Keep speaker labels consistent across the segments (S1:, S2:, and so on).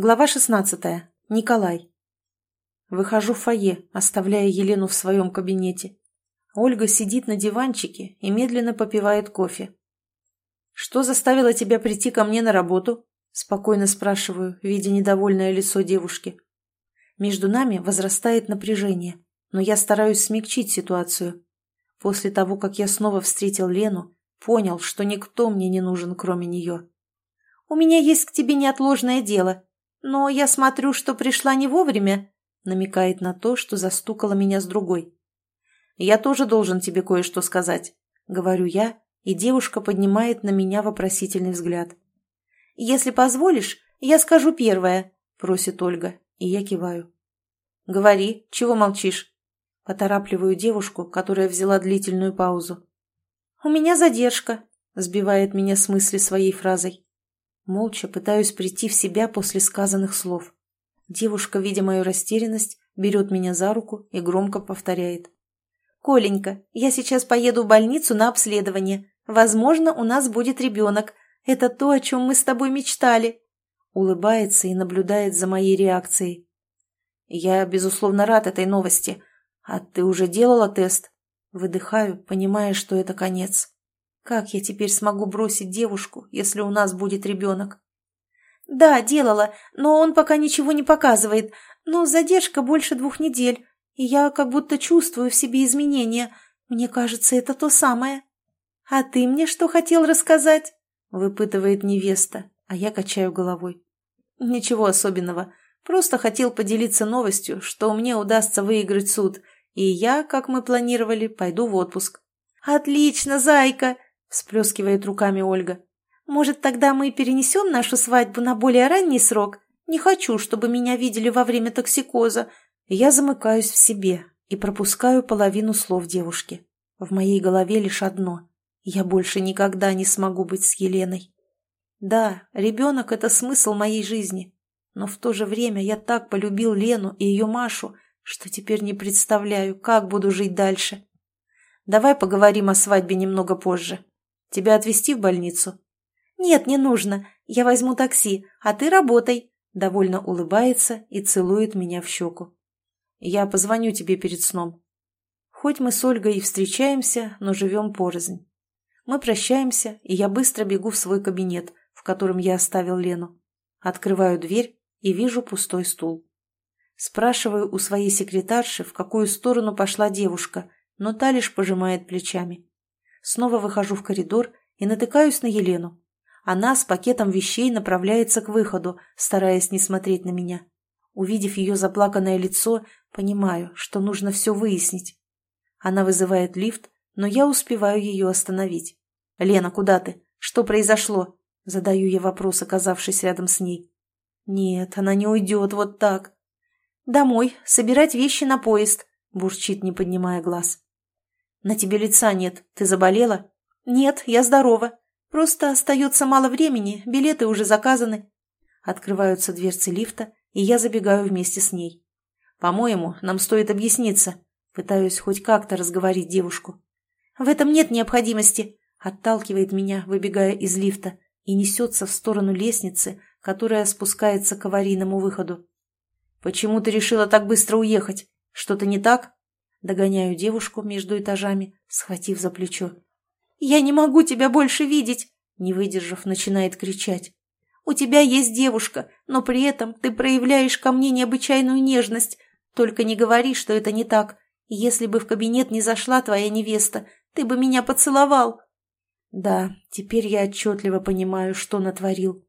S1: Глава 16. Николай. Выхожу в фойе, оставляя Елену в своем кабинете. Ольга сидит на диванчике и медленно попивает кофе. «Что заставило тебя прийти ко мне на работу?» – спокойно спрашиваю, видя недовольное лицо девушки. Между нами возрастает напряжение, но я стараюсь смягчить ситуацию. После того, как я снова встретил Лену, понял, что никто мне не нужен, кроме нее.
S2: «У меня есть к тебе неотложное дело», «Но я смотрю, что пришла не вовремя», — намекает на то, что застукала меня с другой.
S1: «Я тоже должен тебе кое-что сказать», — говорю я, и девушка поднимает на меня вопросительный взгляд.
S2: «Если позволишь, я скажу первое», — просит Ольга,
S1: и я киваю. «Говори, чего молчишь?» Поторапливаю девушку, которая взяла длительную паузу.
S2: «У меня задержка», —
S1: сбивает меня с мысли своей фразой. Молча пытаюсь прийти в себя после сказанных слов. Девушка, видя мою растерянность, берет меня за руку и громко повторяет.
S2: «Коленька, я сейчас поеду в больницу на обследование. Возможно, у нас будет ребенок. Это то, о чем мы с тобой мечтали».
S1: Улыбается и наблюдает за моей реакцией. «Я, безусловно, рад этой новости. А ты уже делала тест?» Выдыхаю, понимая, что это конец. Как я теперь смогу бросить девушку, если у нас будет ребенок?
S2: Да, делала, но он пока ничего не показывает. Но задержка больше двух недель, и я как будто чувствую в себе изменения. Мне кажется, это то самое. А ты мне что хотел рассказать? Выпытывает невеста, а я качаю головой.
S1: Ничего особенного. Просто хотел поделиться новостью, что мне удастся выиграть суд, и я, как мы планировали, пойду в отпуск.
S2: «Отлично, зайка!» Всплескивает руками Ольга. «Может, тогда мы перенесем нашу свадьбу на более ранний срок? Не хочу, чтобы меня видели во время токсикоза».
S1: Я замыкаюсь в себе и пропускаю половину слов девушки. В моей голове лишь одно. Я больше никогда не смогу быть с Еленой. Да, ребенок — это смысл моей жизни. Но в то же время я так полюбил Лену и ее Машу, что теперь не представляю, как буду жить дальше. Давай поговорим о свадьбе немного позже. Тебя отвезти в больницу?»
S2: «Нет, не нужно. Я возьму такси, а ты работай», — довольно улыбается и целует меня в щеку.
S1: «Я позвоню тебе перед сном». Хоть мы с Ольгой и встречаемся, но живем порознь. Мы прощаемся, и я быстро бегу в свой кабинет, в котором я оставил Лену. Открываю дверь и вижу пустой стул. Спрашиваю у своей секретарши, в какую сторону пошла девушка, но та лишь пожимает плечами. Снова выхожу в коридор и натыкаюсь на Елену. Она с пакетом вещей направляется к выходу, стараясь не смотреть на меня. Увидев ее заплаканное лицо, понимаю, что нужно все выяснить. Она вызывает лифт, но я успеваю ее остановить. «Лена, куда ты? Что произошло?» Задаю я вопрос, оказавшись рядом с ней. «Нет, она не уйдет вот так».
S2: «Домой, собирать вещи на поезд», – бурчит, не поднимая глаз.
S1: «На тебе лица нет. Ты заболела?»
S2: «Нет, я здорова. Просто остается мало времени, билеты уже заказаны».
S1: Открываются дверцы лифта, и я забегаю вместе с ней. «По-моему, нам стоит объясниться». Пытаюсь хоть как-то разговорить девушку.
S2: «В этом нет необходимости», —
S1: отталкивает меня, выбегая из лифта, и несется в сторону лестницы, которая спускается к аварийному выходу. «Почему ты решила так быстро уехать? Что-то не так?» Догоняю девушку между этажами, схватив за плечо.
S2: «Я не могу тебя больше видеть!»
S1: Не выдержав, начинает кричать.
S2: «У тебя есть девушка, но при этом ты проявляешь ко мне необычайную нежность. Только не говори, что это не так. Если бы в кабинет не зашла твоя невеста, ты бы меня поцеловал».
S1: Да, теперь я отчетливо понимаю, что натворил.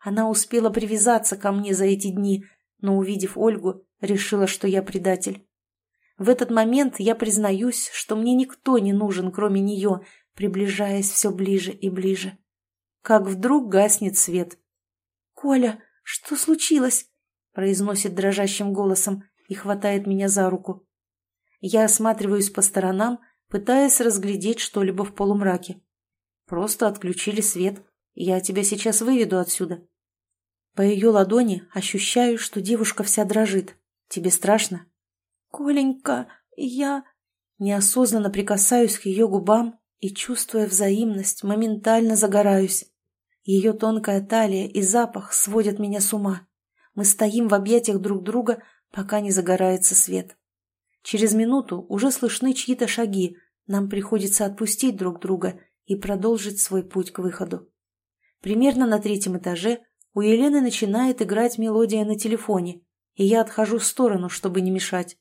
S1: Она успела привязаться ко мне за эти дни, но, увидев Ольгу, решила, что я предатель. В этот момент я признаюсь, что мне никто не нужен, кроме нее, приближаясь все ближе и ближе. Как вдруг гаснет свет.
S2: «Коля, что случилось?»
S1: произносит дрожащим голосом и хватает меня за руку. Я осматриваюсь по сторонам, пытаясь разглядеть что-либо в полумраке. Просто отключили свет. Я тебя сейчас выведу отсюда. По ее ладони ощущаю, что девушка вся дрожит. Тебе страшно?
S2: «Коленька, я...»
S1: Неосознанно прикасаюсь к ее губам и, чувствуя взаимность, моментально загораюсь. Ее тонкая талия и запах сводят меня с ума. Мы стоим в объятиях друг друга, пока не загорается свет. Через минуту уже слышны чьи-то шаги, нам приходится отпустить друг друга и продолжить свой путь к выходу. Примерно на третьем этаже у Елены начинает играть мелодия на телефоне, и я отхожу в сторону, чтобы не мешать.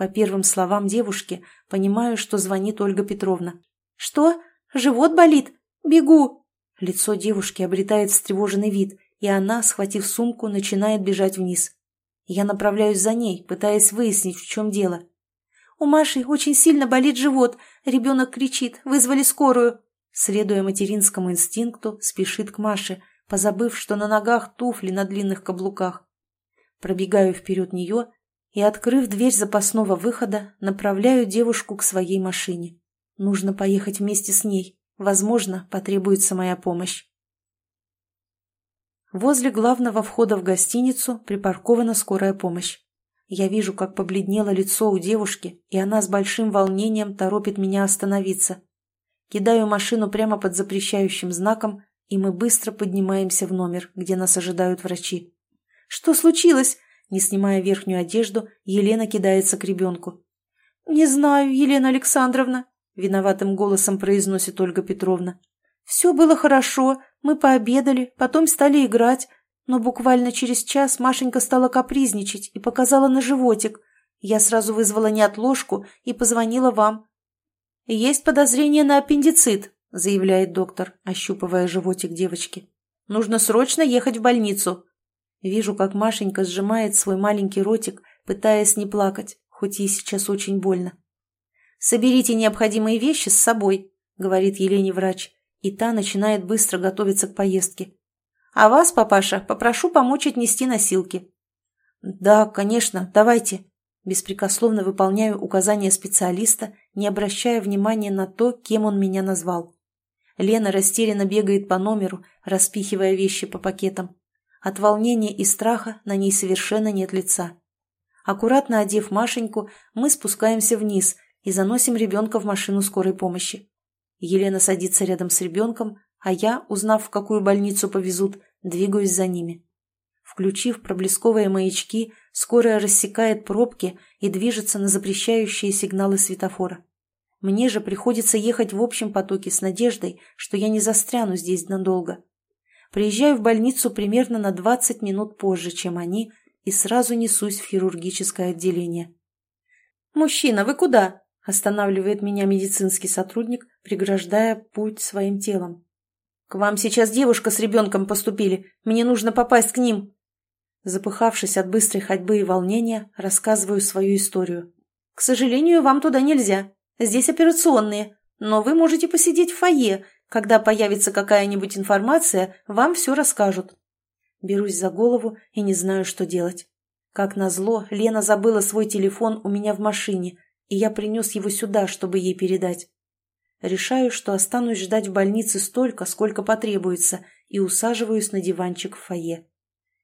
S1: По первым словам девушки понимаю, что звонит Ольга Петровна. «Что? Живот болит? Бегу!» Лицо девушки обретает встревоженный вид, и она, схватив сумку, начинает бежать вниз. Я направляюсь за ней, пытаясь выяснить, в чем дело. «У Маши очень сильно болит живот. Ребенок кричит. Вызвали скорую». Следуя материнскому инстинкту, спешит к Маше, позабыв, что на ногах туфли на длинных каблуках. Пробегаю вперед нее и, открыв дверь запасного выхода, направляю девушку к своей машине. Нужно поехать вместе с ней. Возможно, потребуется моя помощь. Возле главного входа в гостиницу припаркована скорая помощь. Я вижу, как побледнело лицо у девушки, и она с большим волнением торопит меня остановиться. Кидаю машину прямо под запрещающим знаком, и мы быстро поднимаемся в номер, где нас ожидают врачи. «Что случилось?» Не снимая верхнюю одежду, Елена кидается к ребенку. «Не знаю, Елена Александровна», — виноватым голосом произносит Ольга Петровна. «Все было хорошо, мы пообедали, потом стали играть, но буквально через час Машенька стала капризничать и показала на животик. Я сразу вызвала неотложку и позвонила вам». «Есть подозрение на аппендицит», — заявляет доктор, ощупывая животик девочки. «Нужно срочно ехать в больницу». Вижу, как Машенька сжимает свой маленький ротик, пытаясь не плакать, хоть ей сейчас очень больно. «Соберите необходимые вещи с собой», — говорит Елене врач, и та начинает быстро готовиться к поездке. «А вас, папаша, попрошу помочь отнести носилки». «Да, конечно, давайте». Беспрекословно выполняю указания специалиста, не обращая внимания на то, кем он меня назвал. Лена растерянно бегает по номеру, распихивая вещи по пакетам. От волнения и страха на ней совершенно нет лица. Аккуратно одев Машеньку, мы спускаемся вниз и заносим ребенка в машину скорой помощи. Елена садится рядом с ребенком, а я, узнав, в какую больницу повезут, двигаюсь за ними. Включив проблесковые маячки, скорая рассекает пробки и движется на запрещающие сигналы светофора. Мне же приходится ехать в общем потоке с надеждой, что я не застряну здесь надолго. Приезжаю в больницу примерно на 20 минут позже, чем они, и сразу несусь в хирургическое отделение. «Мужчина, вы куда?» – останавливает меня медицинский сотрудник, преграждая путь своим телом. «К вам сейчас девушка с ребенком поступили. Мне нужно попасть к ним». Запыхавшись от быстрой ходьбы и волнения, рассказываю свою историю. «К сожалению, вам туда нельзя. Здесь операционные. Но вы можете посидеть в фойе, когда появится какая-нибудь информация, вам все расскажут. Берусь за голову и не знаю, что делать. Как назло, Лена забыла свой телефон у меня в машине, и я принес его сюда, чтобы ей передать. Решаю, что останусь ждать в больнице столько, сколько потребуется, и усаживаюсь на диванчик в фойе.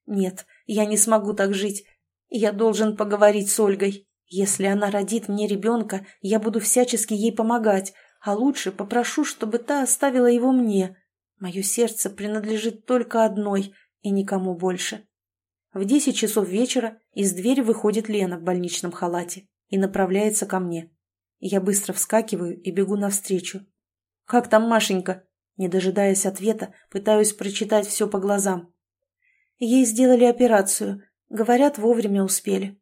S1: Нет, я не смогу так жить. Я должен поговорить с Ольгой. Если она родит мне ребенка, я буду всячески ей помогать, а лучше попрошу, чтобы та оставила его мне. Мое сердце принадлежит только одной и никому больше. В десять часов вечера из двери выходит Лена в больничном халате и направляется ко мне. Я быстро вскакиваю и бегу навстречу. «Как там Машенька?» Не дожидаясь ответа, пытаюсь прочитать все по глазам. Ей сделали операцию. Говорят, вовремя успели.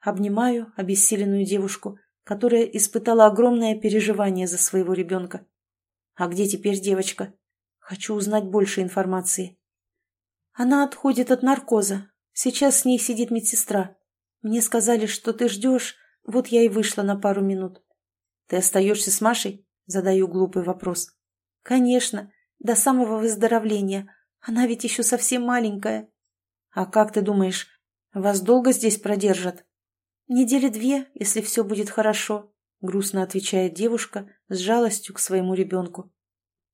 S1: Обнимаю обессиленную девушку которая испытала огромное переживание за своего ребенка. А где теперь девочка? Хочу узнать больше информации. Она отходит от наркоза. Сейчас с ней сидит медсестра. Мне сказали, что ты ждешь, вот я и вышла на пару минут. Ты остаешься с Машей? Задаю глупый вопрос. Конечно, до самого выздоровления. Она ведь еще совсем маленькая. А как ты думаешь, вас долго здесь продержат? «Недели две, если все будет хорошо», — грустно отвечает девушка с жалостью к своему ребенку.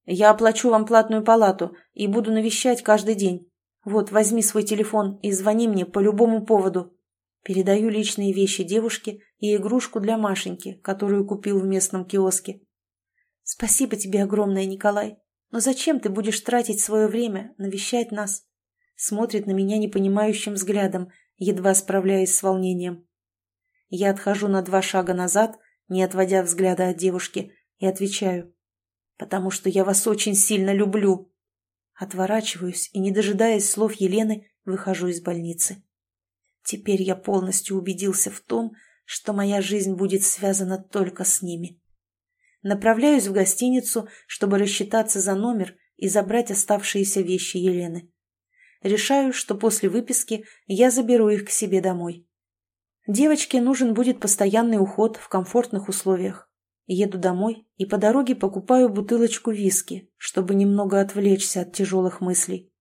S1: «Я оплачу вам платную палату и буду навещать каждый день. Вот, возьми свой телефон и звони мне по любому поводу». Передаю личные вещи девушке и игрушку для Машеньки, которую купил в местном киоске. «Спасибо тебе огромное, Николай. Но зачем ты будешь тратить свое время, навещать нас? смотрит на меня непонимающим взглядом, едва справляясь с волнением. Я отхожу на два шага назад, не отводя взгляда от девушки, и отвечаю. «Потому что я вас очень сильно люблю». Отворачиваюсь и, не дожидаясь слов Елены, выхожу из больницы. Теперь я полностью убедился в том, что моя жизнь будет связана только с ними. Направляюсь в гостиницу, чтобы рассчитаться за номер и забрать оставшиеся вещи Елены. Решаю, что после выписки я заберу их к себе домой. Девочке нужен будет постоянный уход в комфортных условиях. Еду домой и по дороге покупаю бутылочку виски, чтобы немного отвлечься от тяжелых мыслей.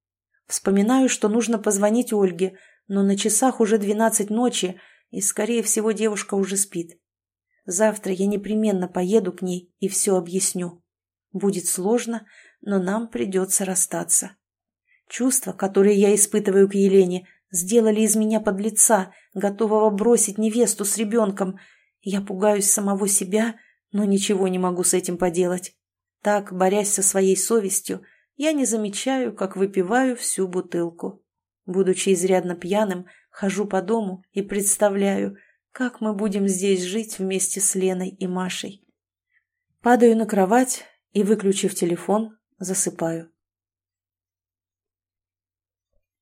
S1: Вспоминаю, что нужно позвонить Ольге, но на часах уже двенадцать ночи, и, скорее всего, девушка уже спит. Завтра я непременно поеду к ней и все объясню. Будет сложно, но нам придется расстаться. Чувства, которые я испытываю к Елене, сделали из меня подлеца, готового бросить невесту с ребенком. Я пугаюсь самого себя, но ничего не могу с этим поделать. Так, борясь со своей совестью, я не замечаю, как выпиваю всю бутылку. Будучи изрядно пьяным, хожу по дому и представляю, как мы будем здесь жить вместе с Леной и Машей. Падаю на кровать и, выключив телефон, засыпаю.